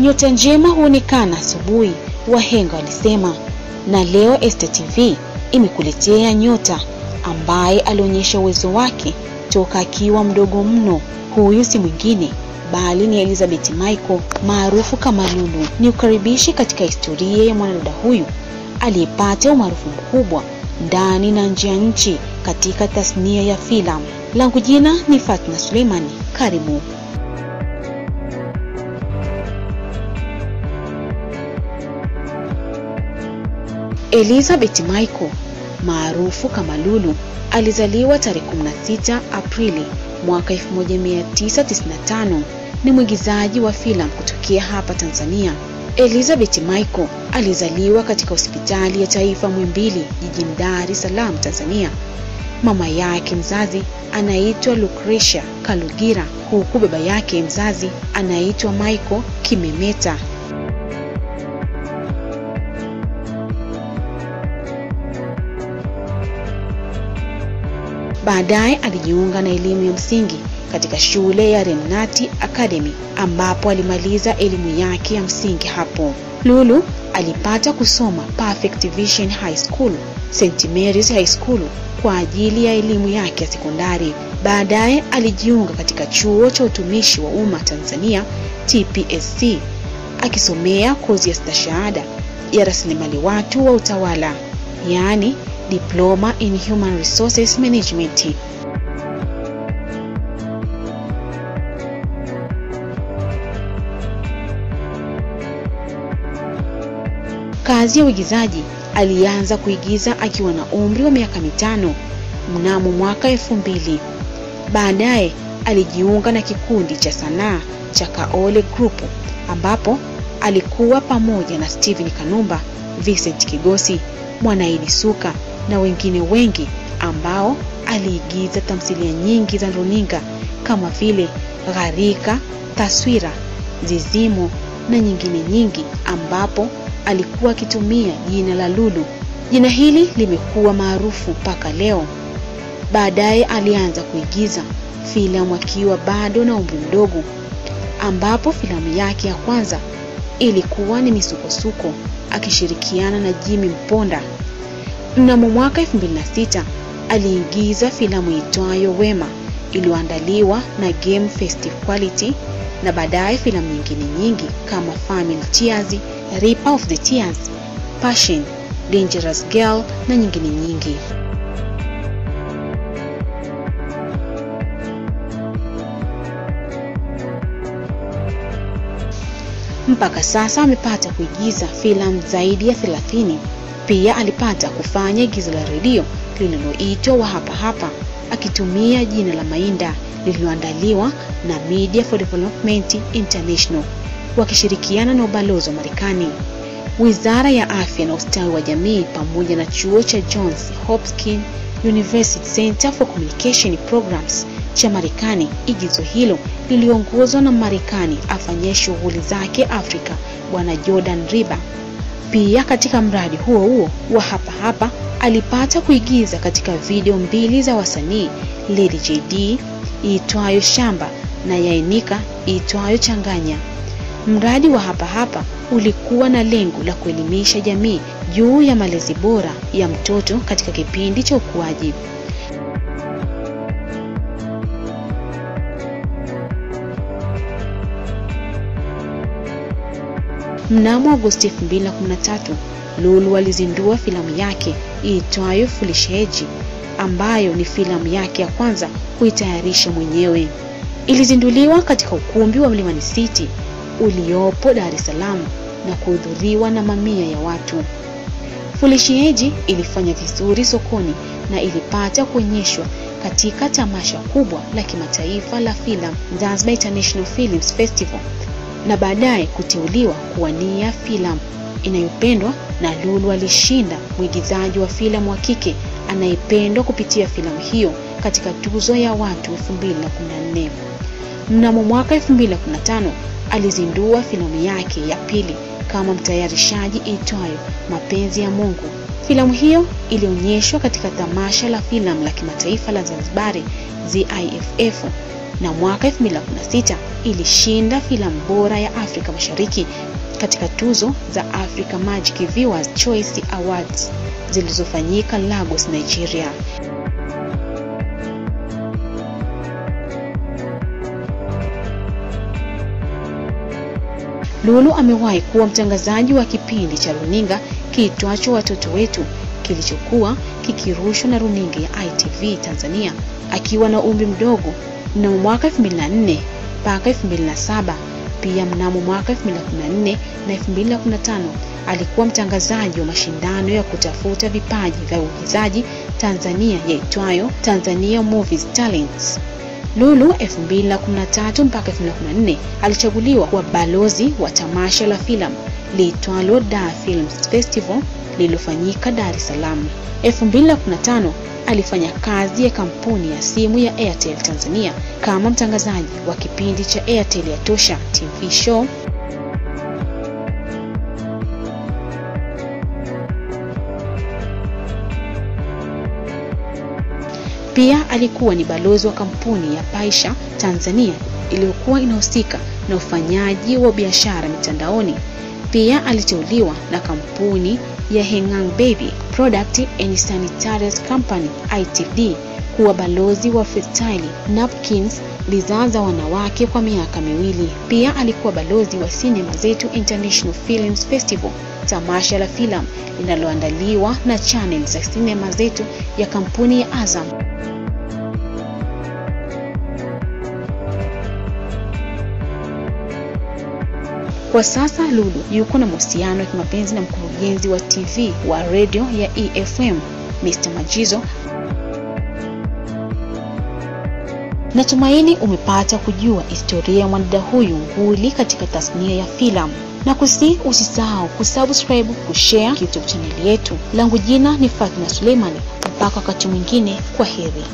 Nyota njema huonekana asubuhi, wahenga walisema, na leo Esta TV imekuletea nyota ambaye alionyesha uwezo wake toka akiwa mdogo mno. Huyu si mwingine bali ni Elizabeth Michael maarufu kama Lulu. Ni ukaribishi katika historia ya mwanadada huyu aliyepata umaarufu mkubwa ndani na nje ya nchi katika tasnia ya filamu. Langu jina ni Fatna Suleimani. Karibu. Elizabeth Michael maarufu kama Lulu alizaliwa tarehe 16 Aprili mwaka 1995. Ni mwigizaji wa filamu kutokea hapa Tanzania. Elizabeth Michael alizaliwa katika hospitali ya taifa Mwimbili jijini Dar es Salaam, Tanzania. Mama yake mzazi anaitwa Lucretia Kalugira huku baba yake mzazi anaitwa Michael Kimemeta. Baadaye alijiunga na elimu ya msingi katika shule ya Renati Academy ambapo alimaliza elimu yake ya msingi hapo. Lulu alipata kusoma Perfect Vision High School, St Mary's High School kwa ajili ya elimu yake ya sekondari. Baadaye alijiunga katika chuo cha utumishi wa umma Tanzania TPSC akisomea kozi ya stashahada ya rasilimali watu wa utawala, yaani Diploma in Human Resources Management. Kazi ya uigizaji alianza kuigiza akiwa na umri wa miaka mitano mnamo mwaka elfu mbili. Baadaye alijiunga na kikundi cha sanaa cha Kaole Group ambapo alikuwa pamoja na Steven Kanumba, Vincent Kigosi, Mwanaidi Suka na wengine wengi ambao aliigiza tamthilia nyingi za runinga kama vile Gharika, Taswira, Zizimo na nyingine nyingi ambapo alikuwa akitumia jina la Lulu. Jina hili limekuwa maarufu mpaka leo. Baadaye alianza kuigiza filamu akiwa bado na umri mdogo, ambapo filamu yake ya kwanza ilikuwa ni Misukosuko akishirikiana na Jimmy Mponda. Mnamo mwaka 2006 aliigiza filamu itwayo Wema iliyoandaliwa na Game Festive Quality na baadaye filamu nyingine nyingi kama Family Tears, rip of the Tears, Passion, Dangerous Girl na nyingine nyingi. Mpaka sasa amepata kuigiza filamu zaidi ya 30. Pia alipata kufanya igizo la redio lililoitwa wa hapa hapa akitumia jina la Mainda lililoandaliwa na Media for Development International wakishirikiana na ubalozi wa Marekani, Wizara ya Afya na Ustawi wa Jamii pamoja na chuo cha Johns Hopkins University Center for Communication Programs cha Marekani. Igizo hilo liliongozwa na Marekani afanyie shughuli zake Afrika, Bwana Jordan Riba. Pia katika mradi huo huo wa hapa hapa alipata kuigiza katika video mbili za wasanii Lady JD iitwayo Shamba na Yainika iitwayo Changanya. Mradi wa hapa hapa ulikuwa na lengo la kuelimisha jamii juu ya malezi bora ya mtoto katika kipindi cha ukuaji. Mnamo Agosti 2013, Lulu alizindua filamu yake iitwayo Fulisheji ambayo ni filamu yake ya kwanza kuitayarisha mwenyewe. Ilizinduliwa katika ukumbi wa Mlimani City uliopo Dar es Salaam na kuhudhuriwa na mamia ya watu. Fulisheji ilifanya vizuri sokoni na ilipata kuonyeshwa katika tamasha kubwa la kimataifa la filamu Zanzibar International Films Festival na baadaye kuteuliwa kuwania filamu inayopendwa na Lulu alishinda mwigizaji wa filamu wa kike anayependwa kupitia filamu hiyo katika tuzo ya watu 2014. Mnamo mwaka 2015 alizindua filamu yake ya pili kama mtayarishaji itwayo Mapenzi ya Mungu. Filamu hiyo ilionyeshwa katika tamasha la filamu la kimataifa la Zanzibari ZIFF na mwaka 2016 ilishinda filamu bora ya Afrika Mashariki katika tuzo za Africa Magic Viewers Choice Awards zilizofanyika Lagos, Nigeria. Lulu amewahi kuwa mtangazaji wa kipindi cha runinga kiitwacho Watoto Wetu kilichokuwa kikirushwa na runinga ya ITV Tanzania akiwa na umri mdogo mnamo mwaka 2004 mpaka 2007. Pia mnamo mwaka 2014 na 2015 alikuwa mtangazaji wa mashindano ya kutafuta vipaji vya uigizaji Tanzania yaitwayo Tanzania Movies Talents. Lulu 2013 mpaka 2014 alichaguliwa kuwa balozi wa tamasha la filamu liitwalo Dar Films Festival lililofanyika Dar es Salaam. 2015 alifanya kazi ya kampuni ya simu ya Airtel Tanzania kama mtangazaji wa kipindi cha Airtel ya Tosha TV show Pia alikuwa ni balozi wa kampuni ya Paisha Tanzania iliyokuwa inahusika na ufanyaji wa biashara mitandaoni. Pia aliteuliwa na kampuni ya Hengang Baby Product and Sanitary Company ITD kuwa balozi wa Fertile Napkins bidhaa za wanawake kwa miaka miwili. Pia alikuwa balozi wa sinema Zetu International Films Festival, tamasha la filamu linaloandaliwa na channel za sinema zetu ya kampuni ya Azam. Kwa sasa Lulu yuko na mahusiano ya kimapenzi na mkurugenzi wa TV wa redio ya EFM Mr. Majizo. Natumaini umepata kujua historia ya mwanadada huyu nguli katika tasnia ya filamu na kusi usisahau kusubscribe, kushare YouTube chaneli yetu. Langu jina ni Fatma Suleimani. Mpaka wakati mwingine, kwa heri.